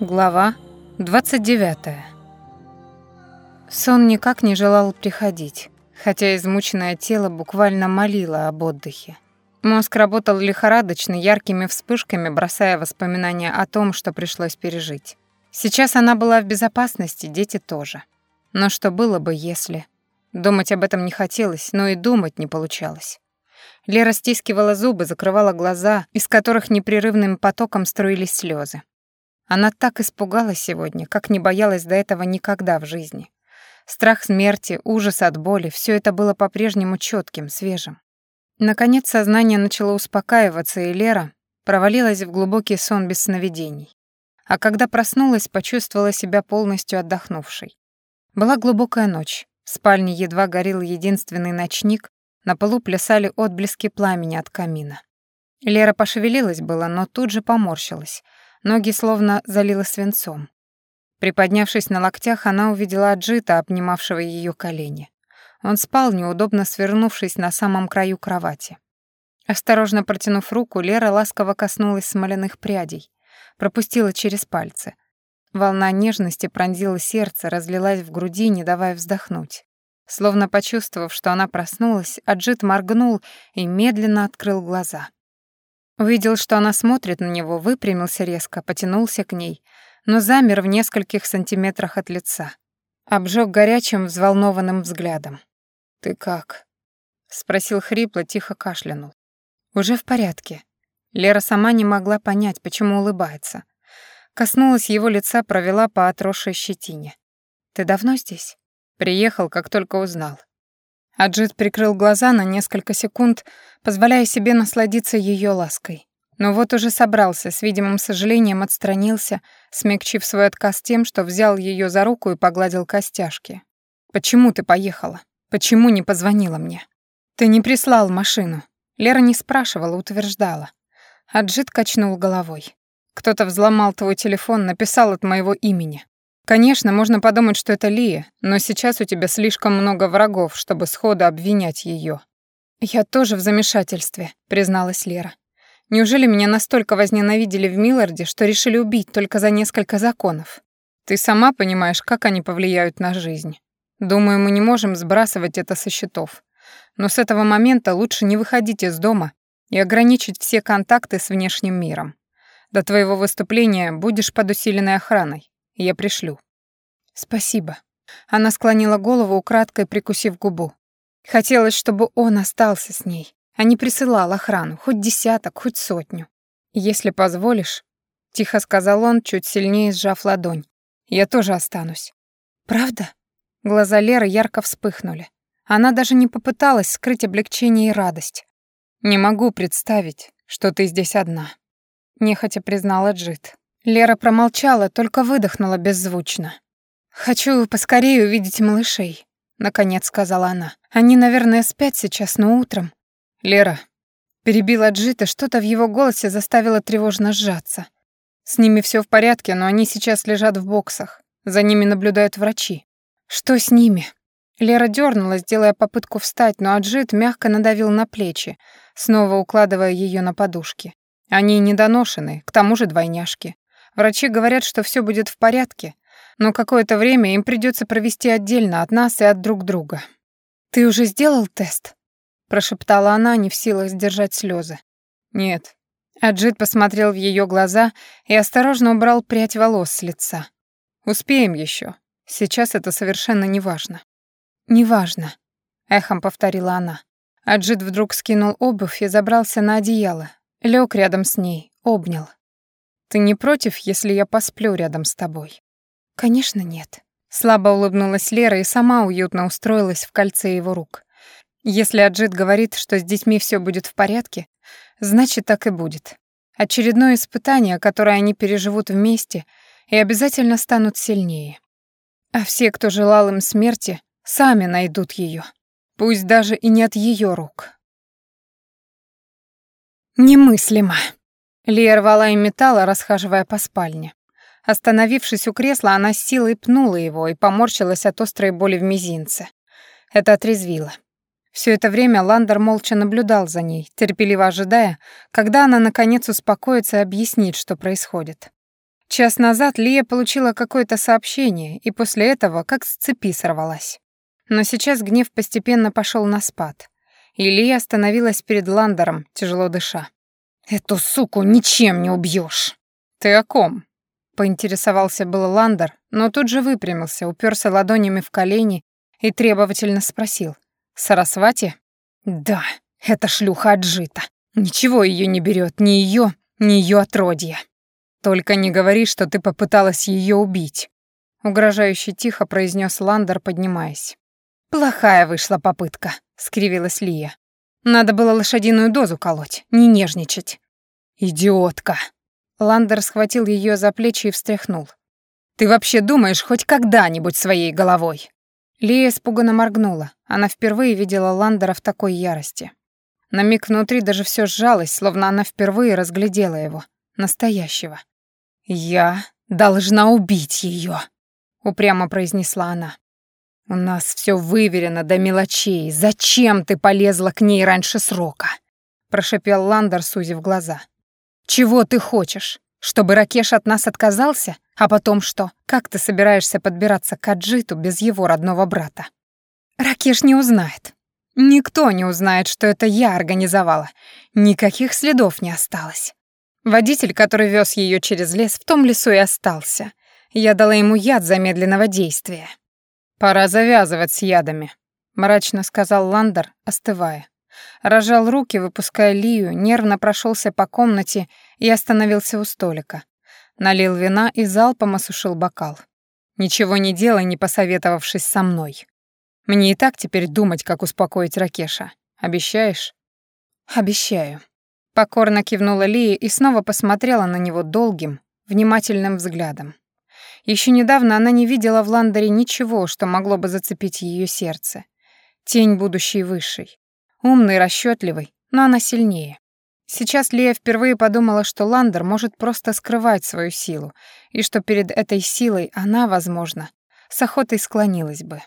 Глава 29. Сон никак не желал приходить, хотя измученное тело буквально молило об отдыхе. Мозг работал лихорадочно, яркими вспышками бросая воспоминания о том, что пришлось пережить. Сейчас она была в безопасности, дети тоже. Но что было бы, если... Думать об этом не хотелось, но и думать не получалось. Лера стискивала зубы, закрывала глаза, из которых непрерывным потоком струились слезы. Она так испугалась сегодня, как не боялась до этого никогда в жизни. Страх смерти, ужас от боли — все это было по-прежнему четким, свежим. Наконец сознание начало успокаиваться, и Лера провалилась в глубокий сон без сновидений. А когда проснулась, почувствовала себя полностью отдохнувшей. Была глубокая ночь. В спальне едва горел единственный ночник, на полу плясали отблески пламени от камина. Лера пошевелилась было, но тут же поморщилась — Ноги словно залило свинцом. Приподнявшись на локтях, она увидела Аджита, обнимавшего ее колени. Он спал, неудобно свернувшись на самом краю кровати. Осторожно протянув руку, Лера ласково коснулась смоляных прядей, пропустила через пальцы. Волна нежности пронзила сердце, разлилась в груди, не давая вздохнуть. Словно почувствовав, что она проснулась, Аджит моргнул и медленно открыл глаза. Увидел, что она смотрит на него, выпрямился резко, потянулся к ней, но замер в нескольких сантиметрах от лица. Обжег горячим, взволнованным взглядом. «Ты как?» — спросил хрипло, тихо кашлянул. «Уже в порядке». Лера сама не могла понять, почему улыбается. Коснулась его лица, провела по отросшей щетине. «Ты давно здесь?» «Приехал, как только узнал. Аджит прикрыл глаза на несколько секунд, позволяя себе насладиться ее лаской. Но вот уже собрался, с видимым сожалением отстранился, смягчив свой отказ тем, что взял ее за руку и погладил костяшки. «Почему ты поехала? Почему не позвонила мне? Ты не прислал машину». Лера не спрашивала, утверждала. Аджит качнул головой. «Кто-то взломал твой телефон, написал от моего имени. Конечно, можно подумать, что это Лия, но сейчас у тебя слишком много врагов, чтобы сходу обвинять ее. Я тоже в замешательстве, призналась Лера. Неужели меня настолько возненавидели в Милларде, что решили убить только за несколько законов? Ты сама понимаешь, как они повлияют на жизнь. Думаю, мы не можем сбрасывать это со счетов. Но с этого момента лучше не выходить из дома и ограничить все контакты с внешним миром. До твоего выступления будешь под усиленной охраной. Я пришлю. Спасибо. Она склонила голову, украдкой прикусив губу. Хотелось, чтобы он остался с ней, а не присылал охрану, хоть десяток, хоть сотню. Если позволишь, тихо сказал он, чуть сильнее сжав ладонь. Я тоже останусь. Правда? Глаза Леры ярко вспыхнули. Она даже не попыталась скрыть облегчение и радость. Не могу представить, что ты здесь одна, нехотя признала Джит. Лера промолчала, только выдохнула беззвучно. «Хочу поскорее увидеть малышей», — наконец сказала она. «Они, наверное, спят сейчас, но утром». «Лера», — перебила Джита, что-то в его голосе заставило тревожно сжаться. «С ними все в порядке, но они сейчас лежат в боксах. За ними наблюдают врачи». «Что с ними?» Лера дернулась, делая попытку встать, но Аджит мягко надавил на плечи, снова укладывая ее на подушки. Они недоношены, к тому же двойняшки. Врачи говорят, что все будет в порядке, но какое-то время им придется провести отдельно от нас и от друг друга. «Ты уже сделал тест?» — прошептала она, не в силах сдержать слезы. «Нет». Аджит посмотрел в ее глаза и осторожно убрал прядь волос с лица. «Успеем еще. Сейчас это совершенно неважно». «Неважно», — эхом повторила она. Аджит вдруг скинул обувь и забрался на одеяло, лег рядом с ней, обнял. Ты не против, если я посплю рядом с тобой? Конечно, нет. Слабо улыбнулась Лера и сама уютно устроилась в кольце его рук. Если Аджит говорит, что с детьми все будет в порядке, значит, так и будет. Очередное испытание, которое они переживут вместе и обязательно станут сильнее. А все, кто желал им смерти, сами найдут ее, пусть даже и не от ее рук. Немыслимо. Лия рвала и металла, расхаживая по спальне. Остановившись у кресла, она с силой пнула его и поморщилась от острой боли в мизинце. Это отрезвило. Все это время Ландер молча наблюдал за ней, терпеливо ожидая, когда она наконец успокоится и объяснит, что происходит. Час назад Лия получила какое-то сообщение, и после этого как с цепи сорвалась. Но сейчас гнев постепенно пошел на спад. И Лия остановилась перед Ландером, тяжело дыша. «Эту суку ничем не убьешь. «Ты о ком?» — поинтересовался был Ландер, но тут же выпрямился, уперся ладонями в колени и требовательно спросил. «Сарасвати?» «Да, это шлюха отжита. Ничего ее не берет, ни ее, ни ее отродье. Только не говори, что ты попыталась ее убить», — угрожающе тихо произнес Ландер, поднимаясь. «Плохая вышла попытка», — скривилась Лия. «Надо было лошадиную дозу колоть, не нежничать». «Идиотка!» Ландер схватил ее за плечи и встряхнул. «Ты вообще думаешь хоть когда-нибудь своей головой?» Лия испуганно моргнула. Она впервые видела Ландера в такой ярости. На миг внутри даже все сжалось, словно она впервые разглядела его, настоящего. «Я должна убить ее, упрямо произнесла она. «У нас все выверено до мелочей. Зачем ты полезла к ней раньше срока?» прошипел Ландер, сузив глаза. «Чего ты хочешь? Чтобы Ракеш от нас отказался? А потом что? Как ты собираешься подбираться к Аджиту без его родного брата?» «Ракеш не узнает. Никто не узнает, что это я организовала. Никаких следов не осталось. Водитель, который вез ее через лес, в том лесу и остался. Я дала ему яд замедленного действия. «Пора завязывать с ядами», — мрачно сказал Ландер, остывая. Рожал руки, выпуская Лию, нервно прошелся по комнате и остановился у столика. Налил вина и залпом осушил бокал. «Ничего не делай, не посоветовавшись со мной. Мне и так теперь думать, как успокоить Ракеша. Обещаешь?» «Обещаю». Покорно кивнула Лия и снова посмотрела на него долгим, внимательным взглядом. Еще недавно она не видела в Ландере ничего, что могло бы зацепить ее сердце. Тень будущей высшей. Умный, расчетливый, но она сильнее. Сейчас Лия впервые подумала, что Ландер может просто скрывать свою силу, и что перед этой силой она, возможно, с охотой склонилась бы.